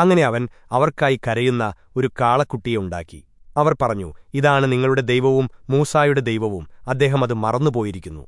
അങ്ങനെ അവൻ അവർക്കായി കരയുന്ന ഒരു കാളക്കുട്ടിയെ ഉണ്ടാക്കി. അവർ പറഞ്ഞു ഇതാണ് നിങ്ങളുടെ ദൈവവും മൂസായുടെ ദൈവവും. അദ്ദേഹം അത് മറന്നുപോയിരിക്കുന്നു.